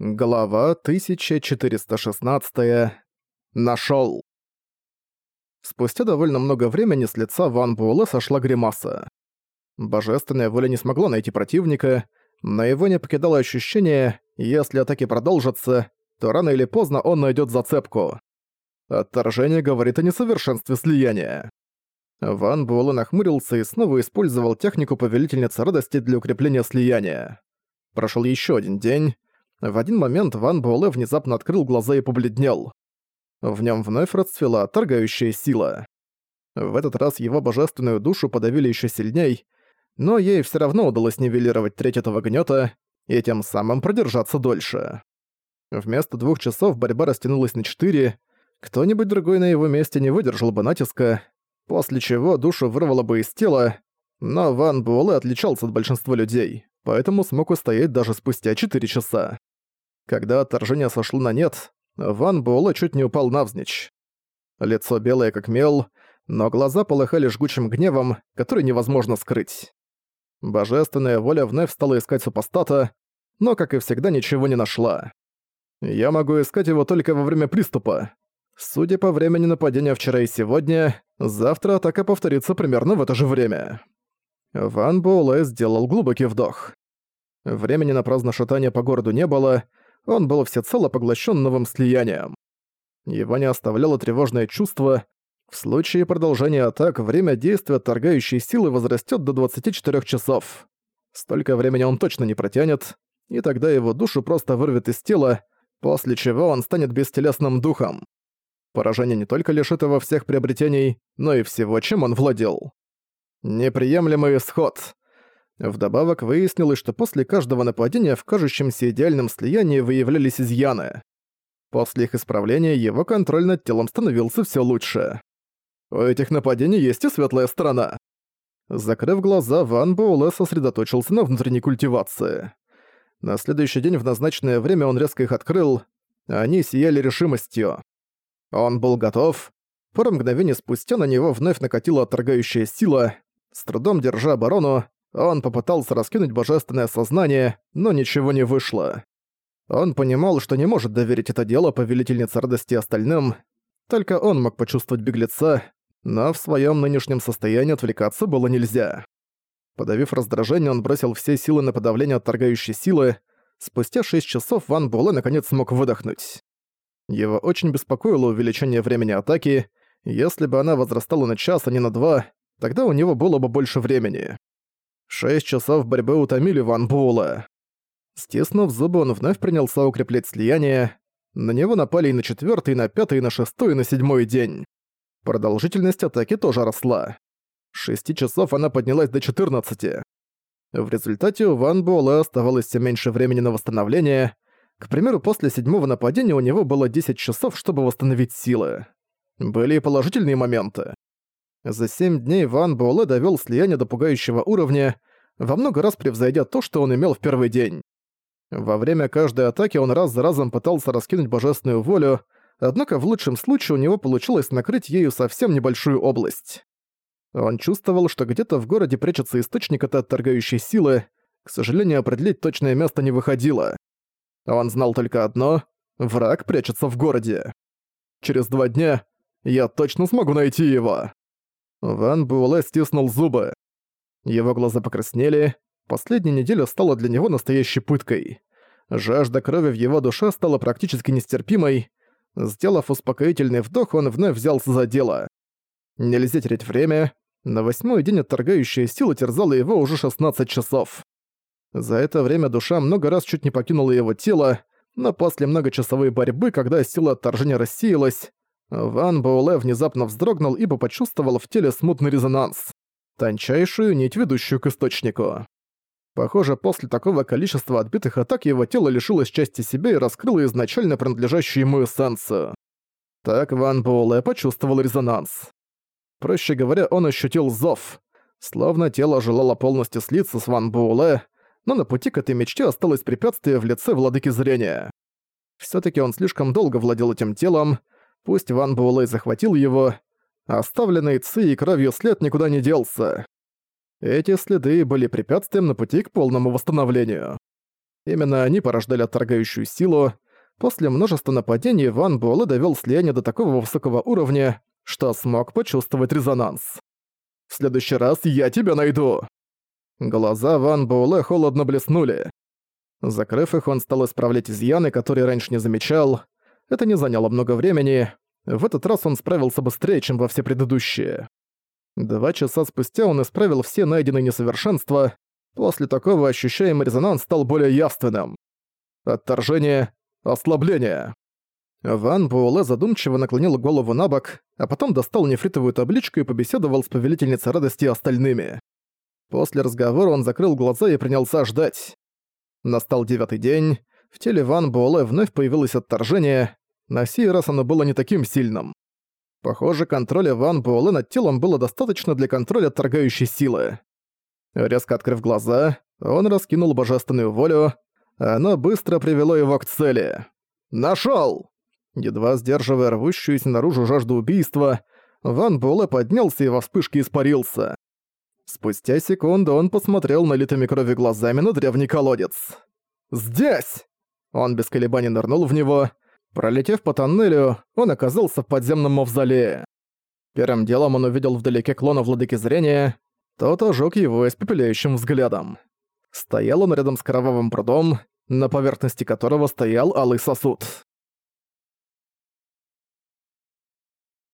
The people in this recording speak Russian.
Глава 1416. Нашёл. Спустя довольно много времени с лица Ван Буэлэ сошла гримаса. Божественная воля не смогла найти противника, но его не покидало ощущение, если атаки продолжатся, то рано или поздно он найдет зацепку. Отторжение говорит о несовершенстве слияния. Ван Буэлэ нахмурился и снова использовал технику Повелительницы Радости для укрепления слияния. Прошел еще один день, в один момент Ван Буэлэ внезапно открыл глаза и побледнел. В нем вновь расцвела торгающая сила. В этот раз его божественную душу подавили еще сильней, но ей все равно удалось нивелировать треть этого гнета и тем самым продержаться дольше. Вместо двух часов борьба растянулась на четыре, кто-нибудь другой на его месте не выдержал бы натиска, после чего душу вырвало бы из тела, но Ван Буэлэ отличался от большинства людей, поэтому смог устоять даже спустя четыре часа. Когда отторжение сошло на нет, Ван Буэлэ чуть не упал навзничь. Лицо белое как мел, но глаза полыхали жгучим гневом, который невозможно скрыть. Божественная воля вновь стала искать супостата, но, как и всегда, ничего не нашла. Я могу искать его только во время приступа. Судя по времени нападения вчера и сегодня, завтра атака повторится примерно в это же время. Ван Буэлэ сделал глубокий вдох. Времени на праздное шатание по городу не было, он был всецело поглощен новым слиянием. Его не оставляло тревожное чувство. В случае продолжения атак время действия торгающей силы возрастет до 24 часов. Столько времени он точно не протянет, и тогда его душу просто вырвет из тела, после чего он станет бестелесным духом. Поражение не только лишит его всех приобретений, но и всего, чем он владел. Неприемлемый исход. Вдобавок выяснилось, что после каждого нападения в кажущемся идеальном слиянии выявлялись изъяны. После их исправления его контроль над телом становился все лучше. У этих нападений есть и светлая сторона. Закрыв глаза, Ван Буэлэ сосредоточился на внутренней культивации. На следующий день в назначенное время он резко их открыл, они сияли решимостью. Он был готов. Пару мгновений спустя на него вновь накатила отторгающая сила. С трудом держа оборону, он попытался раскинуть божественное сознание, но ничего не вышло. Он понимал, что не может доверить это дело повелительнице радости остальным, только он мог почувствовать беглеца, но в своем нынешнем состоянии отвлекаться было нельзя. Подавив раздражение, он бросил все силы на подавление отторгающей силы. Спустя шесть часов Ван Буэлэ наконец смог выдохнуть. Его очень беспокоило увеличение времени атаки. Если бы она возрастала на час, а не на два, тогда у него было бы больше времени. Шесть часов борьбы утомили Ван Буэлла. Стиснув зубы, он вновь принялся укреплять слияние. На него напали и на четвёртый, и на пятый, и на шестой, и на седьмой день. Продолжительность атаки тоже росла. С шести часов она поднялась до 14. В результате у Ван Буэлла оставалось все меньше времени на восстановление. К примеру, после седьмого нападения у него было 10 часов, чтобы восстановить силы. Были и положительные моменты. За семь дней Ван Буэлэ довёл слияние до пугающего уровня, во много раз превзойдя то, что он имел в первый день. Во время каждой атаки он раз за разом пытался раскинуть божественную волю, однако в лучшем случае у него получилось накрыть ею совсем небольшую область. Он чувствовал, что где-то в городе прячется источник этой отторгающей силы, к сожалению, определить точное место не выходило. Он знал только одно — враг прячется в городе. Через два дня я точно смогу найти его. Ван Буэлэ стиснул зубы. Его глаза покраснели. Последняя неделя стала для него настоящей пыткой. Жажда крови в его душе стала практически нестерпимой. Сделав успокоительный вдох, он вновь взялся за дело. Нельзя терять время. На восьмой день отторгающая сила терзала его уже 16 часов. За это время душа много раз чуть не покинула его тело, но после многочасовой борьбы, когда сила отторжения рассеялась, Ван Буэлэ внезапно вздрогнул, ибо почувствовал в теле смутный резонанс. Тончайшую нить, ведущую к источнику. Похоже, после такого количества отбитых атак его тело лишилось части себя и раскрыло изначально принадлежащую ему эссенцию. Так Ван Буэлэ почувствовал резонанс. Проще говоря, он ощутил зов. Словно тело желало полностью слиться с Ван Буэлэ, но на пути к этой мечте осталось препятствие в лице владыки зрения. Всё-таки он слишком долго владел этим телом, Пусть Ван Буэлэй захватил его, оставленный Ци и кровью след никуда не делся. Эти следы были препятствием на пути к полному восстановлению. Именно они порождали отторгающую силу. После множества нападений Ван Буэлэ довёл слияние до такого высокого уровня, что смог почувствовать резонанс. «В следующий раз я тебя найду!» Глаза Ван Буэлэ холодно блеснули. Закрыв их, он стал исправлять изъяны, которые раньше не замечал. Это не заняло много времени. В этот раз он справился быстрее, чем во все предыдущие. Два часа спустя он исправил все найденные несовершенства. После такого ощущаемый резонанс стал более явственным. Отторжение, ослабление. Ван Буэлэ задумчиво наклонил голову на бок, а потом достал нефритовую табличку и побеседовал с повелительницей радости остальными. После разговора он закрыл глаза и принялся ждать. Настал девятый день, в теле Ван Буэлэ вновь появилось отторжение, на сей раз оно было не таким сильным. Похоже, контроля Ван Буэлэ над телом было достаточно для контроля отторгающей силы. Резко открыв глаза, он раскинул божественную волю, оно быстро привело его к цели. «Нашёл!» Едва сдерживая рвущуюся наружу жажду убийства, Ван Буэлэ поднялся и во вспышке испарился. Спустя секунду он посмотрел налитыми кровью глазами на древний колодец. «Здесь!» Он без колебаний нырнул в него. Пролетев по тоннелю, он оказался в подземном мавзолее. Первым делом он увидел вдалеке клона владыки зрения. Тот ожег его испепеляющим взглядом. Стоял он рядом с кровавым прудом, на поверхности которого стоял алый сосуд.